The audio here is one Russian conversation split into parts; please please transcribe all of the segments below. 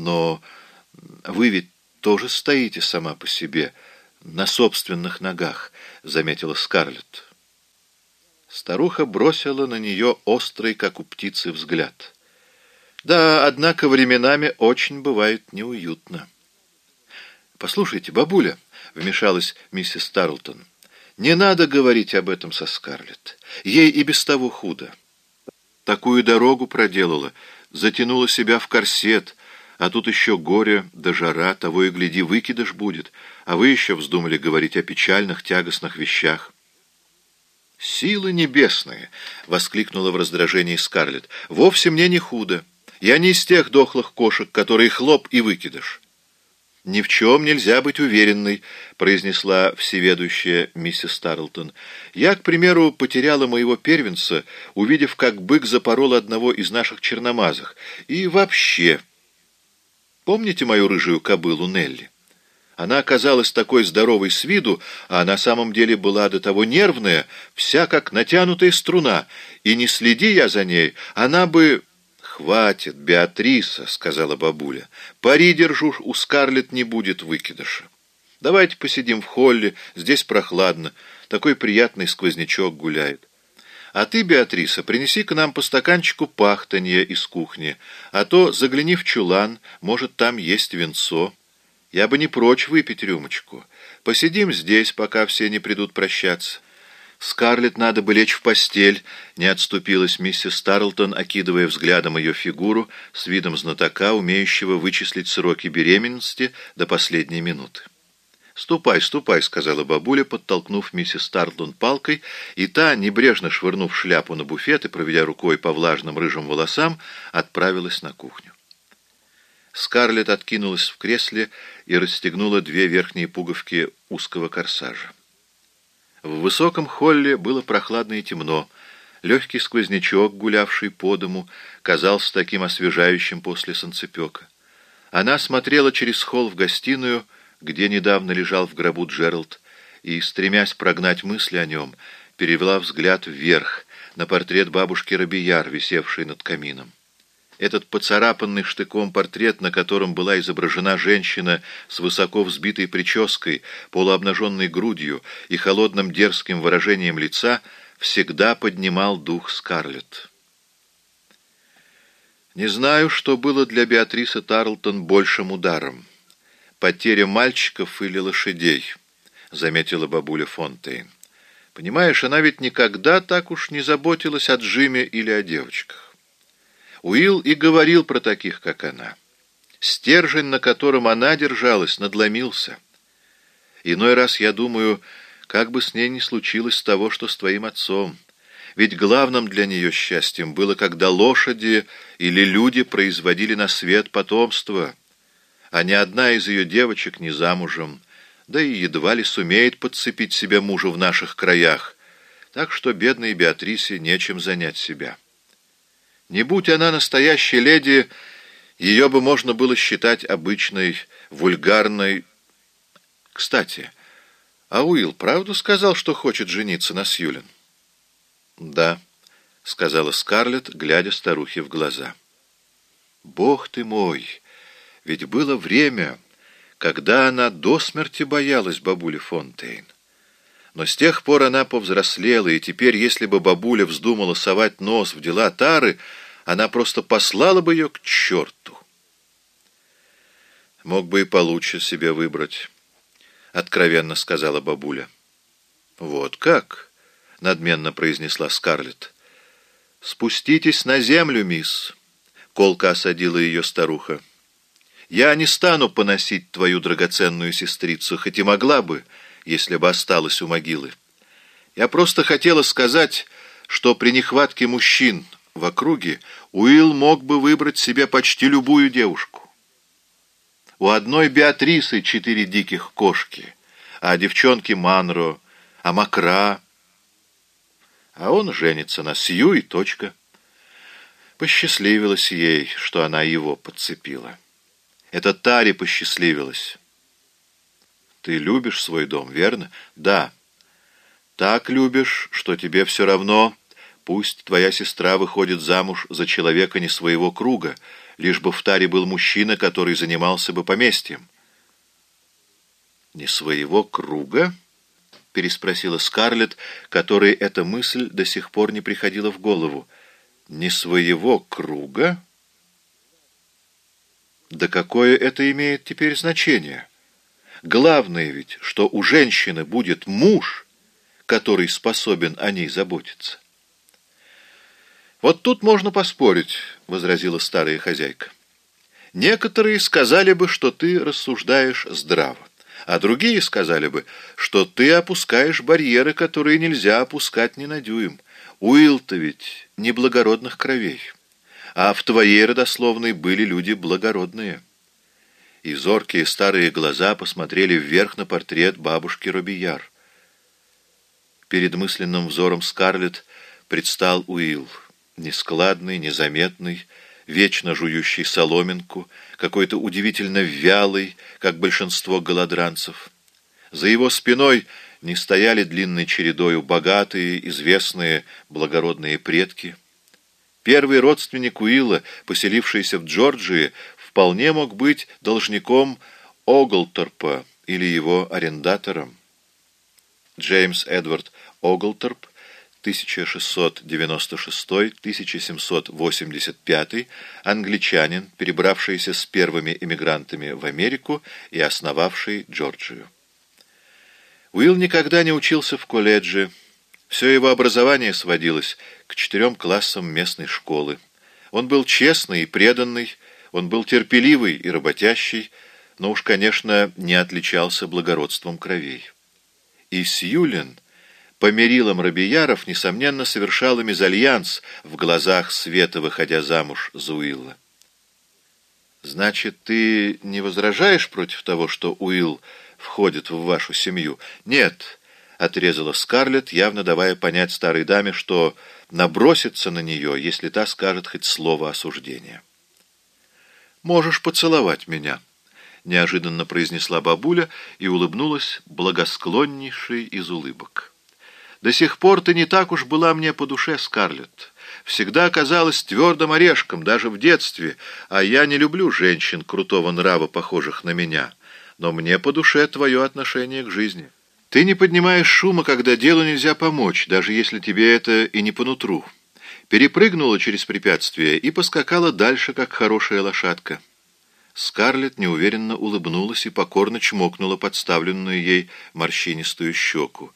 Но вы ведь тоже стоите сама по себе, на собственных ногах, — заметила Скарлетт. Старуха бросила на нее острый, как у птицы, взгляд. Да, однако временами очень бывает неуютно. «Послушайте, бабуля», — вмешалась миссис Тарлтон, — «не надо говорить об этом со Скарлетт. Ей и без того худо. Такую дорогу проделала, затянула себя в корсет, а тут еще горе да жара, того и гляди, выкидыш будет, а вы еще вздумали говорить о печальных, тягостных вещах». «Силы небесные!» — воскликнула в раздражении Скарлетт. «Вовсе мне не худо. Я не из тех дохлых кошек, которые хлоп и выкидыш». «Ни в чем нельзя быть уверенной», — произнесла всеведущая миссис Тарлтон. «Я, к примеру, потеряла моего первенца, увидев, как бык запорол одного из наших черномазых. И вообще... Помните мою рыжую кобылу Нелли? Она оказалась такой здоровой с виду, а на самом деле была до того нервная, вся как натянутая струна, и не следи я за ней, она бы...» «Хватит, Беатриса», — сказала бабуля. «Пари держу, у Скарлетт не будет выкидыша. Давайте посидим в холле, здесь прохладно, такой приятный сквознячок гуляет. А ты, Беатриса, принеси к нам по стаканчику пахтанья из кухни, а то загляни в чулан, может, там есть венцо. Я бы не прочь выпить рюмочку. Посидим здесь, пока все не придут прощаться». Скарлетт надо бы лечь в постель, не отступилась миссис Тарлтон, окидывая взглядом ее фигуру с видом знатока, умеющего вычислить сроки беременности до последней минуты. «Ступай, ступай», — сказала бабуля, подтолкнув миссис Тарлтон палкой, и та, небрежно швырнув шляпу на буфет и проведя рукой по влажным рыжим волосам, отправилась на кухню. Скарлетт откинулась в кресле и расстегнула две верхние пуговки узкого корсажа. В высоком холле было прохладно и темно. Легкий сквознячок, гулявший по дому, казался таким освежающим после солнцепека. Она смотрела через холл в гостиную, где недавно лежал в гробу Джеральд, и, стремясь прогнать мысли о нем, перевела взгляд вверх на портрет бабушки Робияр, висевший над камином. Этот поцарапанный штыком портрет, на котором была изображена женщина с высоко взбитой прической, полуобнаженной грудью и холодным дерзким выражением лица, всегда поднимал дух Скарлетт. Не знаю, что было для Беатрисы Тарлтон большим ударом. Потеря мальчиков или лошадей, заметила бабуля Фонтейн. Понимаешь, она ведь никогда так уж не заботилась о Джиме или о девочках. Уилл и говорил про таких, как она. Стержень, на котором она держалась, надломился. Иной раз я думаю, как бы с ней не случилось того, что с твоим отцом. Ведь главным для нее счастьем было, когда лошади или люди производили на свет потомство, а ни одна из ее девочек не замужем, да и едва ли сумеет подцепить себе мужа в наших краях, так что бедной Беатрисе нечем занять себя». Не будь она настоящей леди, ее бы можно было считать обычной, вульгарной... Кстати, а Уилл правду сказал, что хочет жениться на Сьюлин? Да, сказала Скарлетт, глядя старухе в глаза. Бог ты мой! Ведь было время, когда она до смерти боялась бабули Фонтейн. Но с тех пор она повзрослела, и теперь, если бы бабуля вздумала совать нос в дела Тары, она просто послала бы ее к черту. Мог бы и получше себе выбрать, — откровенно сказала бабуля. Вот как? — надменно произнесла Скарлетт. Спуститесь на землю, мисс, — колко осадила ее старуха. Я не стану поносить твою драгоценную сестрицу, хоть и могла бы, если бы осталась у могилы. Я просто хотела сказать, что при нехватке мужчин в округе Уилл мог бы выбрать себе почти любую девушку. У одной Беатрисы четыре диких кошки, а девчонки Манро, а Макра. А он женится на Сью и точка. Посчастливилась ей, что она его подцепила. Это Таре посчастливилась. Ты любишь свой дом, верно? Да. Так любишь, что тебе все равно Пусть твоя сестра выходит замуж за человека не своего круга, лишь бы в таре был мужчина, который занимался бы поместьем. «Не своего круга?» — переспросила Скарлетт, которой эта мысль до сих пор не приходила в голову. «Не своего круга?» Да какое это имеет теперь значение? Главное ведь, что у женщины будет муж, который способен о ней заботиться. «Вот тут можно поспорить», — возразила старая хозяйка. «Некоторые сказали бы, что ты рассуждаешь здраво, а другие сказали бы, что ты опускаешь барьеры, которые нельзя опускать ни на дюйм. Уилл-то ведь неблагородных кровей» а в твоей родословной были люди благородные». И зоркие старые глаза посмотрели вверх на портрет бабушки Робияр. Перед мысленным взором Скарлетт предстал Уилл, нескладный, незаметный, вечно жующий соломинку, какой-то удивительно вялый, как большинство голодранцев. За его спиной не стояли длинной чередою богатые, известные, благородные предки — Первый родственник Уилла, поселившийся в Джорджии, вполне мог быть должником Оглторпа или его арендатором. Джеймс Эдвард Оглторп, 1696-1785, англичанин, перебравшийся с первыми эмигрантами в Америку и основавший Джорджию. Уилл никогда не учился в колледже, все его образование сводилось к четырем классам местной школы. Он был честный и преданный, он был терпеливый и работящий, но уж, конечно, не отличался благородством кровей. И Сьюлин, по мерилам Робияров, несомненно, совершала мезальянс в глазах Света, выходя замуж за Уилла. «Значит, ты не возражаешь против того, что Уилл входит в вашу семью?» «Нет» отрезала Скарлетт, явно давая понять старой даме, что набросится на нее, если та скажет хоть слово осуждения. «Можешь поцеловать меня», — неожиданно произнесла бабуля и улыбнулась благосклоннейшей из улыбок. «До сих пор ты не так уж была мне по душе, Скарлетт. Всегда казалась твердым орешком, даже в детстве, а я не люблю женщин крутого нрава, похожих на меня, но мне по душе твое отношение к жизни». Ты не поднимаешь шума, когда делу нельзя помочь, даже если тебе это и не по нутру. Перепрыгнула через препятствие и поскакала дальше, как хорошая лошадка. Скарлетт неуверенно улыбнулась и покорно чмокнула подставленную ей морщинистую щеку.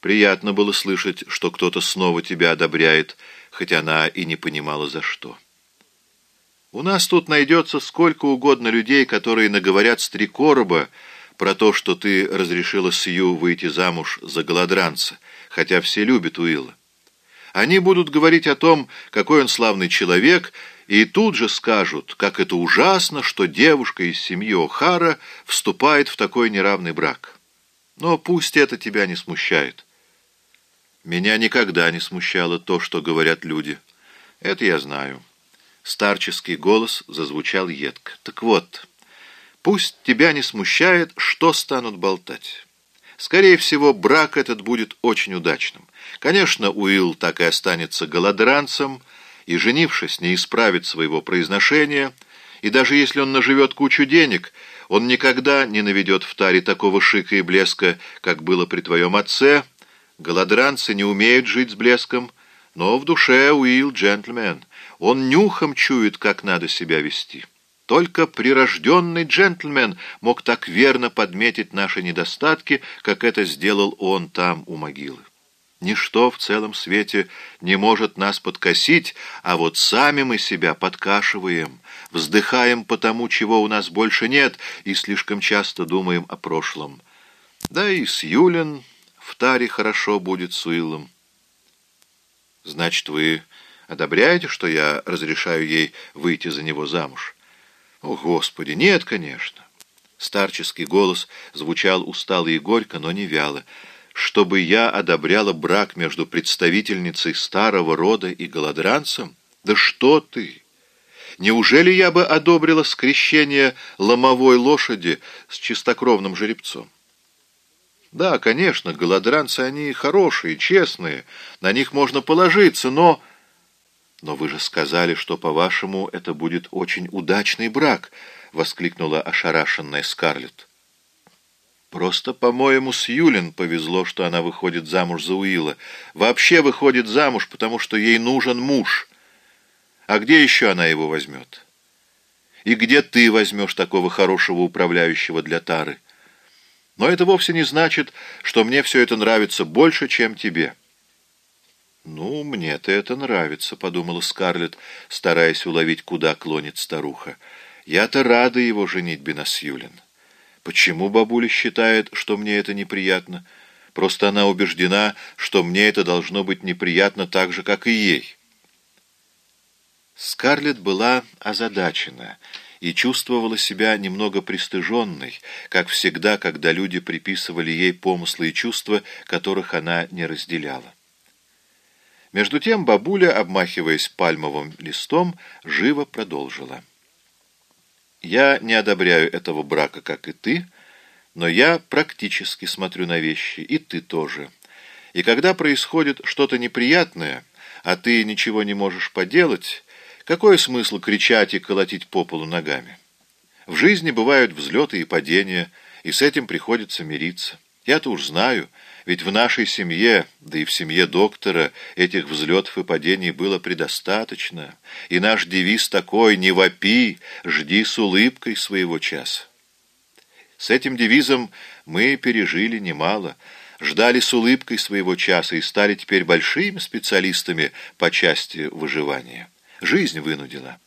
Приятно было слышать, что кто-то снова тебя одобряет, хоть она и не понимала за что. У нас тут найдется сколько угодно людей, которые наговорят с три короба, про то, что ты разрешила Сью выйти замуж за голодранца, хотя все любят Уилла. Они будут говорить о том, какой он славный человек, и тут же скажут, как это ужасно, что девушка из семьи О'Хара вступает в такой неравный брак. Но пусть это тебя не смущает. Меня никогда не смущало то, что говорят люди. Это я знаю. Старческий голос зазвучал едко. Так вот... Пусть тебя не смущает, что станут болтать. Скорее всего, брак этот будет очень удачным. Конечно, Уилл так и останется голодранцем, и, женившись, не исправит своего произношения, и даже если он наживет кучу денег, он никогда не наведет в таре такого шика и блеска, как было при твоем отце. Голодранцы не умеют жить с блеском, но в душе Уилл джентльмен. Он нюхом чует, как надо себя вести». Только прирожденный джентльмен мог так верно подметить наши недостатки, как это сделал он там у могилы. Ничто в целом свете не может нас подкосить, а вот сами мы себя подкашиваем, вздыхаем по тому, чего у нас больше нет, и слишком часто думаем о прошлом. Да и с Юлин в таре хорошо будет с Уиллом. Значит, вы одобряете, что я разрешаю ей выйти за него замуж? О, Господи, нет, конечно. Старческий голос звучал устало и горько, но не вяло. Чтобы я одобряла брак между представительницей старого рода и голодранцем? Да что ты! Неужели я бы одобрила скрещение ломовой лошади с чистокровным жеребцом? Да, конечно, голодранцы они хорошие, честные, на них можно положиться, но... «Но вы же сказали, что, по-вашему, это будет очень удачный брак!» — воскликнула ошарашенная Скарлетт. «Просто, по-моему, с Юлин повезло, что она выходит замуж за Уилла. Вообще выходит замуж, потому что ей нужен муж. А где еще она его возьмет? И где ты возьмешь такого хорошего управляющего для Тары? Но это вовсе не значит, что мне все это нравится больше, чем тебе». «Ну, мне-то это нравится», — подумала Скарлетт, стараясь уловить, куда клонит старуха. «Я-то рада его женитьбе на. Почему бабуля считает, что мне это неприятно? Просто она убеждена, что мне это должно быть неприятно так же, как и ей». Скарлетт была озадачена и чувствовала себя немного пристыженной, как всегда, когда люди приписывали ей помыслы и чувства, которых она не разделяла. Между тем бабуля, обмахиваясь пальмовым листом, живо продолжила. «Я не одобряю этого брака, как и ты, но я практически смотрю на вещи, и ты тоже. И когда происходит что-то неприятное, а ты ничего не можешь поделать, какой смысл кричать и колотить по полу ногами? В жизни бывают взлеты и падения, и с этим приходится мириться. Я-то уж знаю, ведь в нашей семье, да и в семье доктора, этих взлетов и падений было предостаточно, и наш девиз такой «Не вопи, жди с улыбкой своего часа». С этим девизом мы пережили немало, ждали с улыбкой своего часа и стали теперь большими специалистами по части выживания. Жизнь вынудила.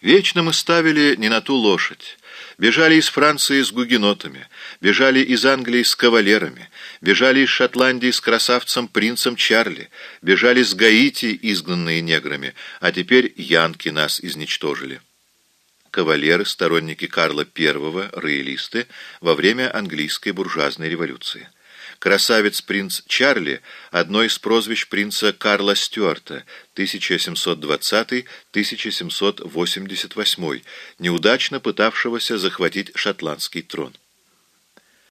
Вечно мы ставили не на ту лошадь, Бежали из Франции с гугенотами, бежали из Англии с кавалерами, бежали из Шотландии с красавцем принцем Чарли, бежали с Гаити, изгнанные неграми, а теперь янки нас изничтожили. Кавалеры, сторонники Карла I, роялисты, во время английской буржуазной революции. Красавец-принц Чарли – одно из прозвищ принца Карла Стюарта, 1720-1788, неудачно пытавшегося захватить шотландский трон.